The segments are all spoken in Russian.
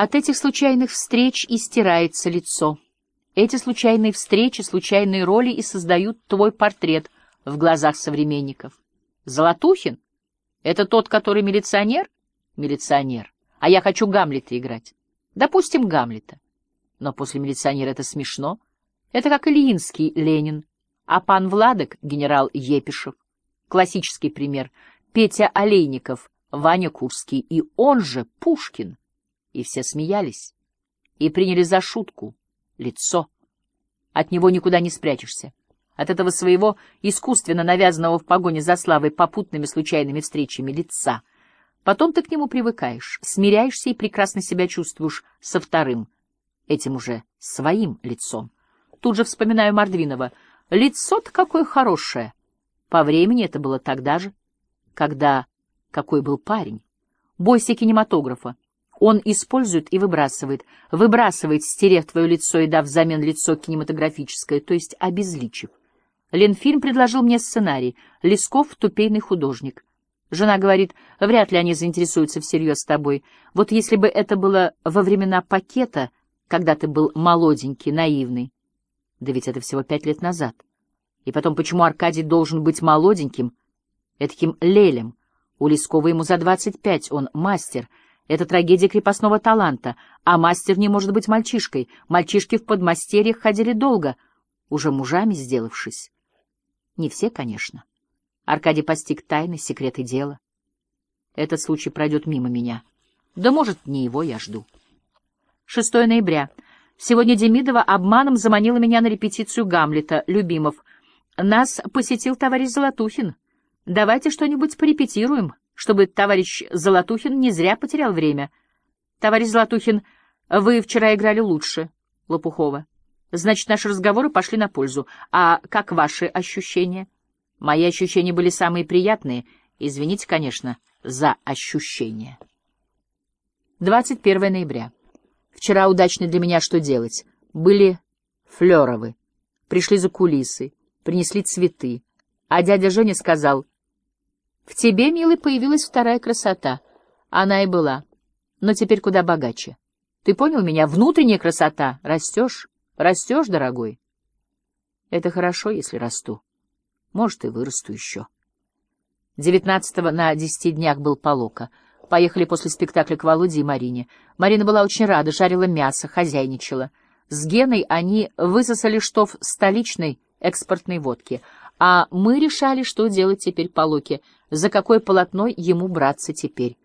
От этих случайных встреч и стирается лицо. Эти случайные встречи, случайные роли и создают твой портрет в глазах современников. Золотухин? Это тот, который милиционер? Милиционер. А я хочу Гамлета играть. Допустим, Гамлета. Но после милиционера это смешно. Это как Ильинский Ленин, а пан Владок — генерал Епишев. Классический пример. Петя Олейников, Ваня Курский и он же Пушкин. И все смеялись. И приняли за шутку. Лицо. От него никуда не спрячешься. От этого своего искусственно навязанного в погоне за славой попутными случайными встречами лица. Потом ты к нему привыкаешь, смиряешься и прекрасно себя чувствуешь со вторым, этим уже своим лицом. Тут же вспоминаю Мордвинова. Лицо-то какое хорошее. По времени это было тогда же, когда какой был парень. Бойся кинематографа. Он использует и выбрасывает. Выбрасывает, стерев твое лицо и дав взамен лицо кинематографическое, то есть обезличив. Ленфильм предложил мне сценарий. Лесков — тупейный художник. Жена говорит, вряд ли они заинтересуются всерьез тобой. Вот если бы это было во времена пакета, когда ты был молоденький, наивный. Да ведь это всего пять лет назад. И потом, почему Аркадий должен быть молоденьким, таким лелем? У Лескова ему за двадцать пять, он мастер. Это трагедия крепостного таланта, а мастер не может быть мальчишкой. Мальчишки в подмастерьях ходили долго, уже мужами сделавшись. Не все, конечно. Аркадий постиг тайны, секреты дела. Этот случай пройдет мимо меня. Да, может, не его я жду. 6 ноября. Сегодня Демидова обманом заманила меня на репетицию Гамлета, Любимов. Нас посетил товарищ Золотухин. Давайте что-нибудь порепетируем, чтобы товарищ Золотухин не зря потерял время. Товарищ Золотухин, вы вчера играли лучше, Лопухова. Значит, наши разговоры пошли на пользу. А как ваши ощущения? Мои ощущения были самые приятные. Извините, конечно, за ощущения. 21 ноября. Вчера удачно для меня что делать? Были Флёровы. Пришли за кулисы, принесли цветы. А дядя Женя сказал, «В тебе, милый, появилась вторая красота. Она и была, но теперь куда богаче. Ты понял меня? Внутренняя красота. Растешь?» Растешь, дорогой? Это хорошо, если расту. Может, и вырасту еще. Девятнадцатого на десяти днях был Полока. Поехали после спектакля к Володе и Марине. Марина была очень рада, жарила мясо, хозяйничала. С Геной они высосали штоф столичной экспортной водки, а мы решали, что делать теперь Полоке, за какое полотно ему браться теперь.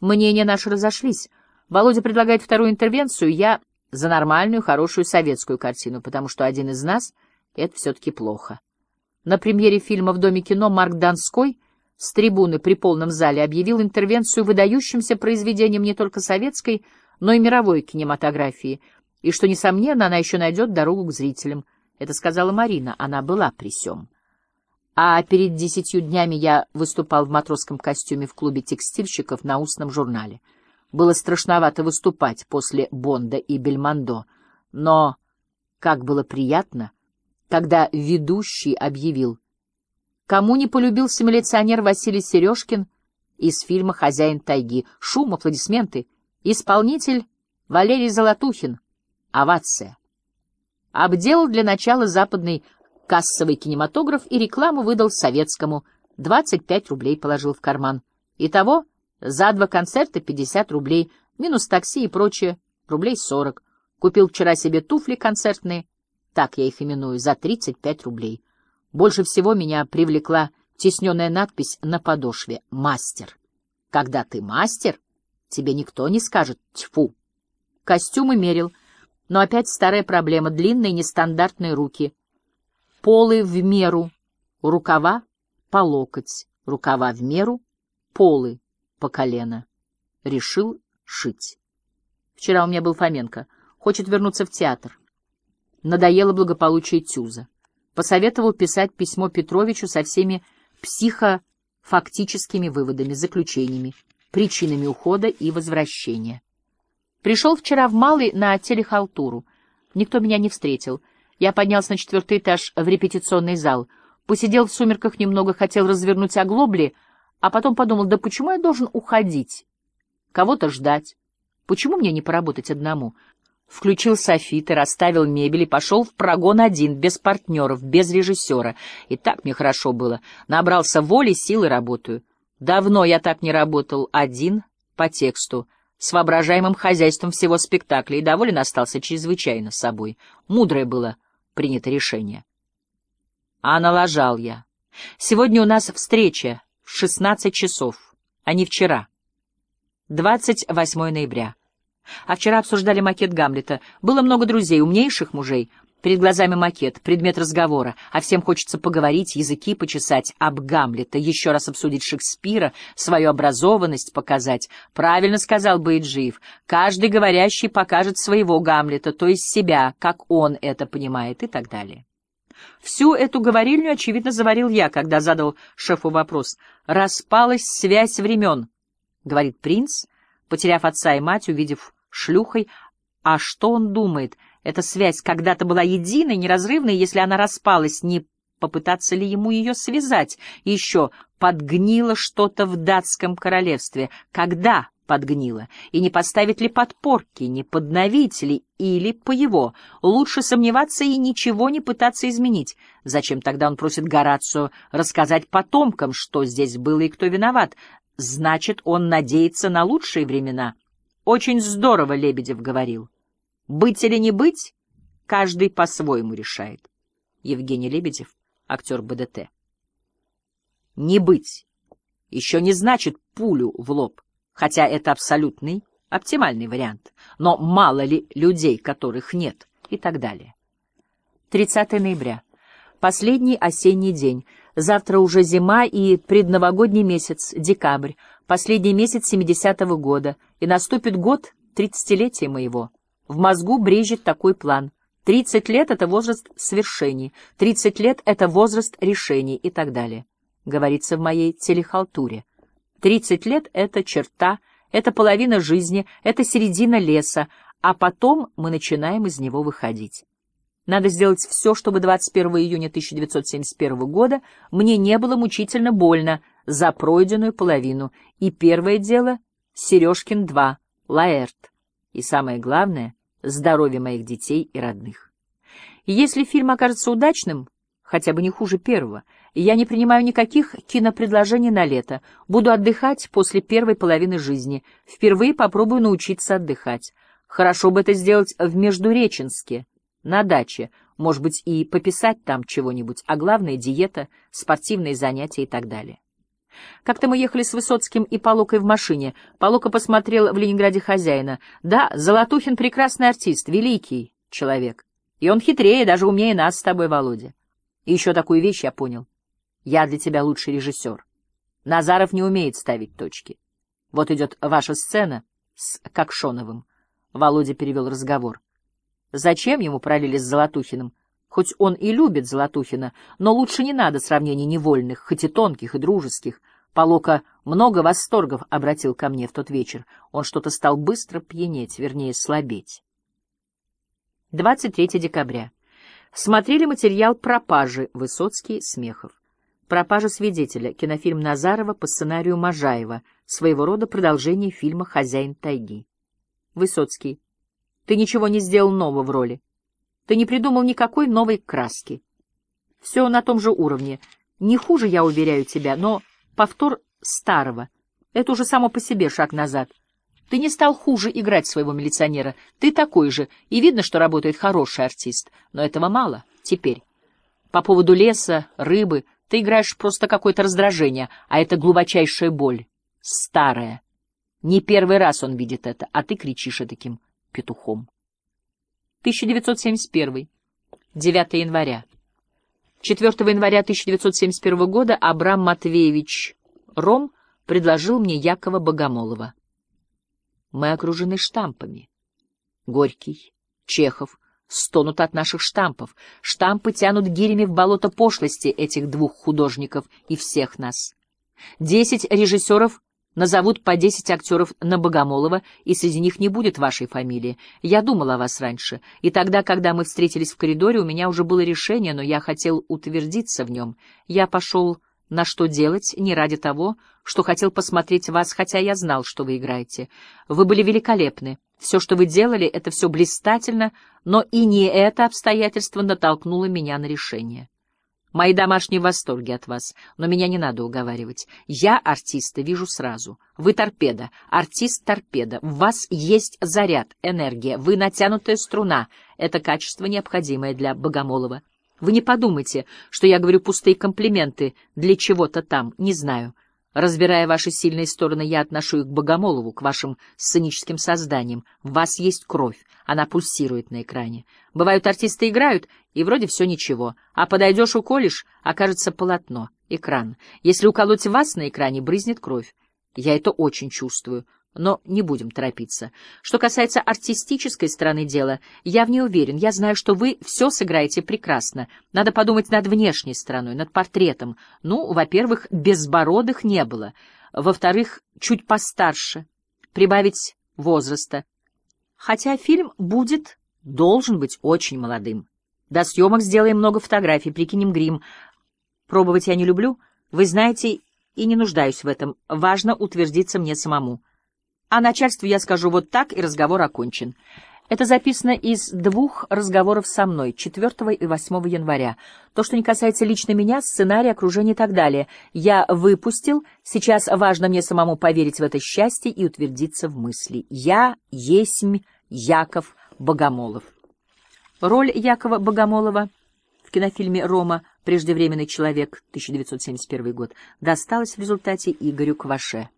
Мнения наши разошлись. Володя предлагает вторую интервенцию, я за нормальную, хорошую советскую картину, потому что один из нас — это все-таки плохо. На премьере фильма «В доме кино» Марк Донской с трибуны при полном зале объявил интервенцию выдающимся произведением не только советской, но и мировой кинематографии, и что, несомненно, она еще найдет дорогу к зрителям. Это сказала Марина, она была при сём. А перед десятью днями я выступал в матросском костюме в клубе текстильщиков на устном журнале. Было страшновато выступать после Бонда и Бельмондо, но как было приятно, когда ведущий объявил, кому не полюбился милиционер Василий Сережкин из фильма «Хозяин тайги». Шум, аплодисменты. Исполнитель Валерий Золотухин. Овация. Обделал для начала западный кассовый кинематограф и рекламу выдал советскому. 25 рублей положил в карман. Итого за два концерта 50 рублей, минус такси и прочее, рублей 40. Купил вчера себе туфли концертные, так я их именую, за 35 рублей. Больше всего меня привлекла тесненная надпись на подошве «Мастер». Когда ты мастер, тебе никто не скажет «тьфу». Костюмы мерил, но опять старая проблема — длинные нестандартные руки. Полы в меру, рукава по локоть, рукава в меру, полы по колено. Решил шить. Вчера у меня был Фоменко. Хочет вернуться в театр. Надоело благополучие Тюза. Посоветовал писать письмо Петровичу со всеми психофактическими выводами, заключениями, причинами ухода и возвращения. Пришел вчера в Малый на телехалтуру. Никто меня не встретил. Я поднялся на четвертый этаж в репетиционный зал. Посидел в сумерках немного, хотел развернуть оглобли — а потом подумал, да почему я должен уходить? Кого-то ждать. Почему мне не поработать одному? Включил софиты, расставил мебель и пошел в прогон один, без партнеров, без режиссера. И так мне хорошо было. Набрался воли, силы, работаю. Давно я так не работал, один, по тексту, с воображаемым хозяйством всего спектакля, и доволен остался чрезвычайно собой. Мудрое было принято решение. А налажал я. Сегодня у нас встреча в 16 часов, а не вчера. 28 ноября. А вчера обсуждали макет Гамлета. Было много друзей, умнейших мужей. Перед глазами макет, предмет разговора, а всем хочется поговорить, языки почесать об Гамлета, еще раз обсудить Шекспира, свою образованность показать. Правильно сказал Бейджиев, каждый говорящий покажет своего Гамлета, то есть себя, как он это понимает и так далее. Всю эту говорильню, очевидно, заварил я, когда задал шефу вопрос. «Распалась связь времен», — говорит принц, потеряв отца и мать, увидев шлюхой. А что он думает? Эта связь когда-то была единой, неразрывной, если она распалась, не попытаться ли ему ее связать? И еще подгнило что-то в датском королевстве. Когда подгнило? И не поставить ли подпорки, не подновить ли, или по его? Лучше сомневаться и ничего не пытаться изменить. Зачем тогда он просит Горацио рассказать потомкам, что здесь было и кто виноват? Значит, он надеется на лучшие времена. Очень здорово, Лебедев говорил. Быть или не быть, каждый по-своему решает. Евгений Лебедев, актер БДТ. Не быть еще не значит пулю в лоб, хотя это абсолютный, оптимальный вариант. Но мало ли людей, которых нет, и так далее. 30 ноября. Последний осенний день. Завтра уже зима и предновогодний месяц, декабрь, последний месяц 70-го года, и наступит год тридцатилетия моего. В мозгу брежет такой план. Тридцать лет — это возраст свершений, тридцать лет — это возраст решений и так далее. Говорится в моей телехалтуре. Тридцать лет — это черта, это половина жизни, это середина леса, а потом мы начинаем из него выходить. Надо сделать все, чтобы 21 июня 1971 года мне не было мучительно больно за пройденную половину. И первое дело — Сережкин-2, Лаэрт. И самое главное — здоровье моих детей и родных. Если фильм окажется удачным, хотя бы не хуже первого, я не принимаю никаких кинопредложений на лето, буду отдыхать после первой половины жизни, впервые попробую научиться отдыхать. Хорошо бы это сделать в Междуреченске, на даче, может быть, и пописать там чего-нибудь, а главное — диета, спортивные занятия и так далее. Как-то мы ехали с Высоцким и Полокой в машине. Полока посмотрел в Ленинграде хозяина. Да, Золотухин прекрасный артист, великий человек. И он хитрее, даже умнее нас с тобой, Володя. И еще такую вещь я понял. Я для тебя лучший режиссер. Назаров не умеет ставить точки. Вот идет ваша сцена с Кокшоновым. Володя перевел разговор. Зачем ему параллели с Золотухиным? Хоть он и любит Золотухина, но лучше не надо сравнений невольных, хоть и тонких, и дружеских. Полока много восторгов обратил ко мне в тот вечер. Он что-то стал быстро пьянеть, вернее, слабеть. 23 декабря. Смотрели материал «Пропажи» Высоцкий, Смехов. «Пропажа свидетеля», кинофильм Назарова по сценарию Можаева, своего рода продолжение фильма «Хозяин тайги». Высоцкий. Ты ничего не сделал нового в роли. Ты не придумал никакой новой краски. Все на том же уровне. Не хуже, я уверяю тебя, но повтор старого. Это уже само по себе шаг назад. Ты не стал хуже играть своего милиционера. Ты такой же, и видно, что работает хороший артист. Но этого мало. Теперь. По поводу леса, рыбы, ты играешь просто какое-то раздражение, а это глубочайшая боль. Старая. Не первый раз он видит это, а ты кричишь таким петухом. 1971. 9 января. 4 января 1971 года Абрам Матвеевич Ром предложил мне Якова Богомолова. Мы окружены штампами. Горький, Чехов стонут от наших штампов. Штампы тянут гирями в болото пошлости этих двух художников и всех нас. Десять режиссеров Назовут по десять актеров на Богомолова, и среди них не будет вашей фамилии. Я думал о вас раньше, и тогда, когда мы встретились в коридоре, у меня уже было решение, но я хотел утвердиться в нем. Я пошел на что делать не ради того, что хотел посмотреть вас, хотя я знал, что вы играете. Вы были великолепны. Все, что вы делали, это все блистательно, но и не это обстоятельство натолкнуло меня на решение. Мои домашние в восторге от вас, но меня не надо уговаривать. Я артиста вижу сразу. Вы торпеда, артист-торпеда. В вас есть заряд, энергия, вы натянутая струна. Это качество, необходимое для Богомолова. Вы не подумайте, что я говорю пустые комплименты для чего-то там, не знаю. Разбирая ваши сильные стороны, я отношу их к Богомолову, к вашим сценическим созданиям. В вас есть кровь, она пульсирует на экране. Бывают, артисты играют, и вроде все ничего. А подойдешь, уколешь, окажется полотно, экран. Если уколоть вас на экране, брызнет кровь. Я это очень чувствую но не будем торопиться. Что касается артистической стороны дела, я в ней уверен. Я знаю, что вы все сыграете прекрасно. Надо подумать над внешней стороной, над портретом. Ну, во-первых, безбородых не было. Во-вторых, чуть постарше. Прибавить возраста. Хотя фильм будет, должен быть очень молодым. До съемок сделаем много фотографий, прикинем грим. Пробовать я не люблю. Вы знаете, и не нуждаюсь в этом. Важно утвердиться мне самому. А начальству я скажу вот так, и разговор окончен. Это записано из двух разговоров со мной, 4 и 8 января. То, что не касается лично меня, сценарий, окружения и так далее, я выпустил. Сейчас важно мне самому поверить в это счастье и утвердиться в мысли. Я есмь Яков Богомолов. Роль Якова Богомолова в кинофильме «Рома. Преждевременный человек» 1971 год досталась в результате Игорю Кваше.